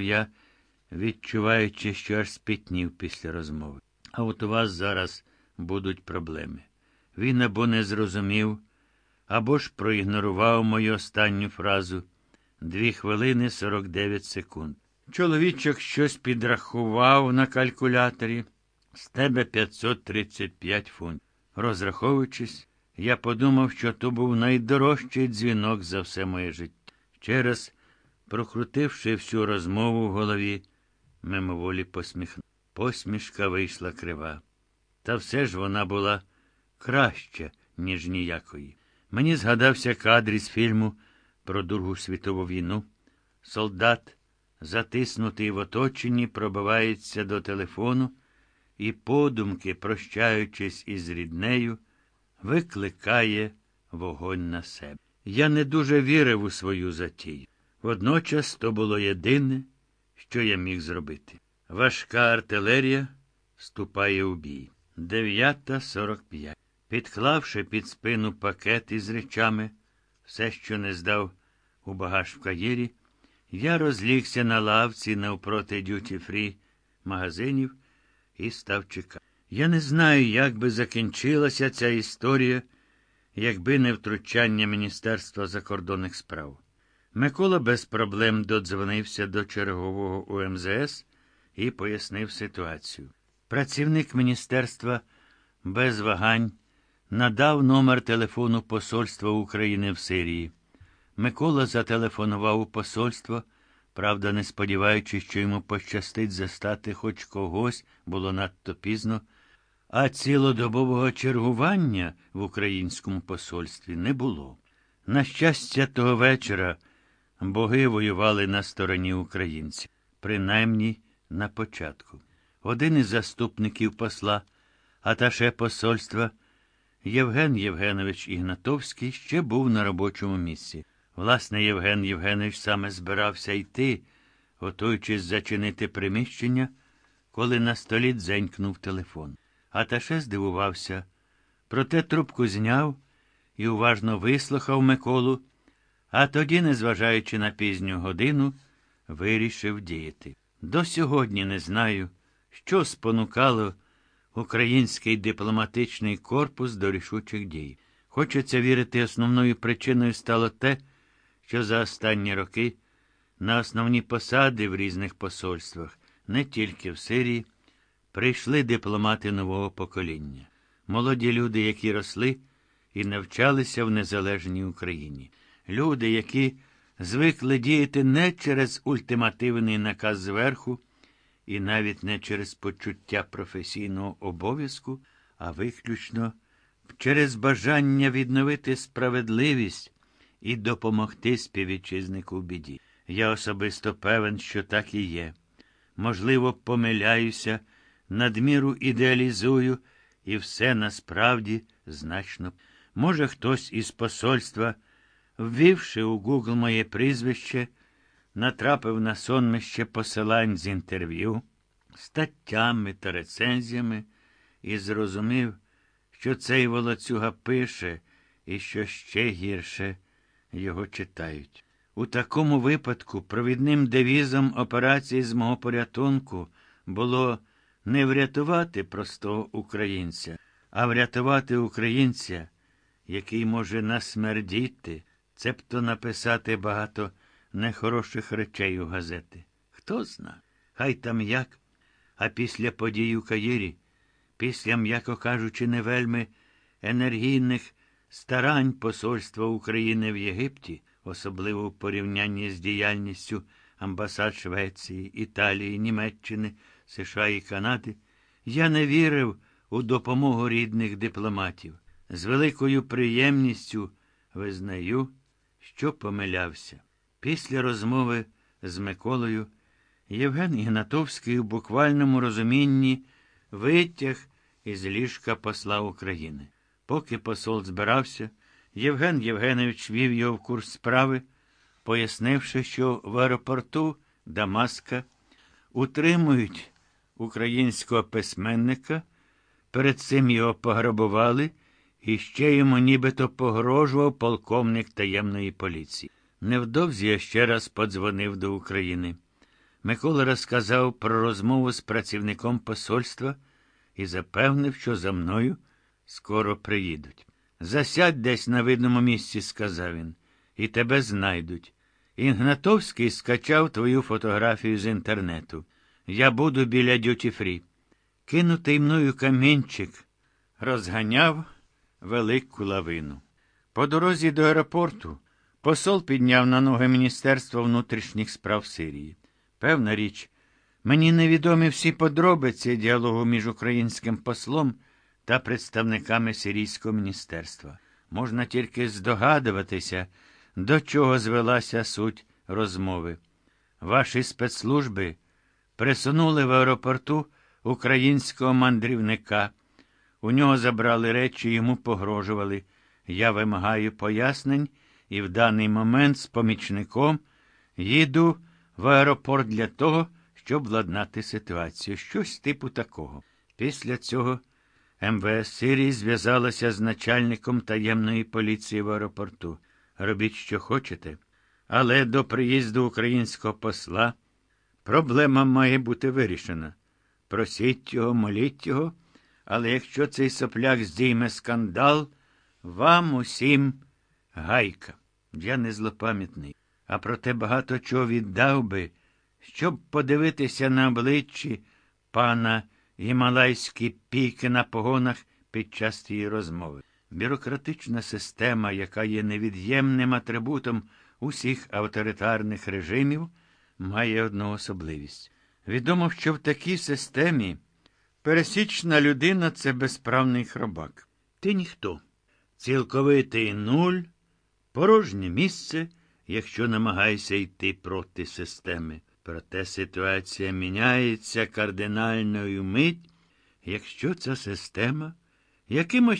я, відчуваючи, що аж спітнів після розмови. А от у вас зараз будуть проблеми. Він або не зрозумів, або ж проігнорував мою останню фразу дві хвилини 49 секунд. Чоловічок щось підрахував на калькуляторі. З тебе 535 фунтів. Розраховуючись, я подумав, що то був найдорожчий дзвінок за все моє життя. Ще раз, прокрутивши всю розмову в голові, мимоволі посміхнув. Посмішка вийшла крива. Та все ж вона була краща, ніж ніякої. Мені згадався кадр із фільму про Другу світову війну. Солдат, затиснутий в оточенні, пробивається до телефону і, подумки, прощаючись із ріднею, викликає вогонь на себе. Я не дуже вірив у свою затію. Водночас то було єдине, що я міг зробити. Важка артилерія вступає у бій. 9.45. Підклавши під спину пакет із речами, все, що не здав у багаж в каєрі, я розлігся на лавці навпроти дюті-фрі магазинів і став чекати. Я не знаю, як би закінчилася ця історія, якби не втручання Міністерства закордонних справ. Микола без проблем додзвонився до чергового УМЗС і пояснив ситуацію. Працівник міністерства без вагань надав номер телефону Посольства України в Сирії. Микола зателефонував у посольство, правда, не сподіваючись, що йому пощастить застати хоч когось, було надто пізно, а цілодобового чергування в українському посольстві не було. На щастя, того вечора боги воювали на стороні українців, принаймні на початку. Один із заступників посла, аташе посольства, Євген Євгенович Ігнатовський ще був на робочому місці. Власне, Євген Євгенович саме збирався йти, готуючись зачинити приміщення, коли на столі дзенькнув телефон. Аташе здивувався, проте трубку зняв і уважно вислухав Миколу, а тоді, незважаючи на пізню годину, вирішив діяти. До сьогодні не знаю, що спонукало український дипломатичний корпус до рішучих дій. Хочеться вірити, основною причиною стало те, що за останні роки на основні посади в різних посольствах, не тільки в Сирії, прийшли дипломати нового покоління, молоді люди, які росли і навчалися в незалежній Україні, люди, які звикли діяти не через ультимативний наказ зверху і навіть не через почуття професійного обов'язку, а виключно через бажання відновити справедливість і допомогти співвітчизнику в біді. Я особисто певен, що так і є. Можливо, помиляюся, надміру ідеалізую, і все насправді значно. Може, хтось із посольства, ввівши у Google моє прізвище, натрапив на сонмище посилань з інтерв'ю, статтями та рецензіями і зрозумів, що цей волоцюга пише і що ще гірше його читають. У такому випадку провідним девізом операції з мого порятунку було не врятувати простого українця, а врятувати українця, який може насмердіти, цебто написати багато нехороших речей у газети. Хто зна, хай там як, а після подій у Каїрі, після, м'яко кажучи, не вельми енергійних старань Посольства України в Єгипті, особливо в порівнянні з діяльністю амбасад Швеції, Італії, Німеччини, США і Канади, я не вірив у допомогу рідних дипломатів. З великою приємністю визнаю, що помилявся. Після розмови з Миколою Євген Ігнатовський у буквальному розумінні витяг із ліжка посла України. Поки посол збирався, Євген Євгенович вів його в курс справи, пояснивши, що в аеропорту Дамаска утримують українського письменника, перед цим його пограбували, і ще йому нібито погрожував полковник таємної поліції. Невдовзі я ще раз подзвонив до України. Микола розказав про розмову з працівником посольства і запевнив, що за мною скоро приїдуть. Засядь десь на видному місці, сказав він, і тебе знайдуть. Ігнатовський скачав твою фотографію з інтернету. Я буду біля дюті-фрі. Кинутий мною камінчик розганяв велику лавину. По дорозі до аеропорту посол підняв на ноги Міністерство внутрішніх справ Сирії. Певна річ, мені невідомі всі подробиці діалогу між українським послом та представниками Сирійського міністерства. Можна тільки здогадуватися, до чого звелася суть розмови. Ваші спецслужби присунули в аеропорту українського мандрівника. У нього забрали речі, йому погрожували. Я вимагаю пояснень і в даний момент з помічником їду в аеропорт для того, щоб владнати ситуацію. Щось типу такого. Після цього МВС Сирії зв'язалося з начальником таємної поліції в аеропорту. Робіть, що хочете. Але до приїзду українського посла проблема має бути вирішена. Просіть його, моліть його, але якщо цей сопляк здійме скандал, вам усім гайка. Я не злопам'ятний, а проте багато чого віддав би, щоб подивитися на обличчі пана гімалайські піки на погонах під час тієї розмови. Бюрократична система, яка є невід'ємним атрибутом усіх авторитарних режимів, має одну особливість. Відомо, що в такій системі пересічна людина це безправний хробак. Ти ніхто. Цілковитий нуль, порожнє місце, якщо намагаєшся йти проти системи. Проте ситуація міняється кардинальною мить, якщо ця система якимось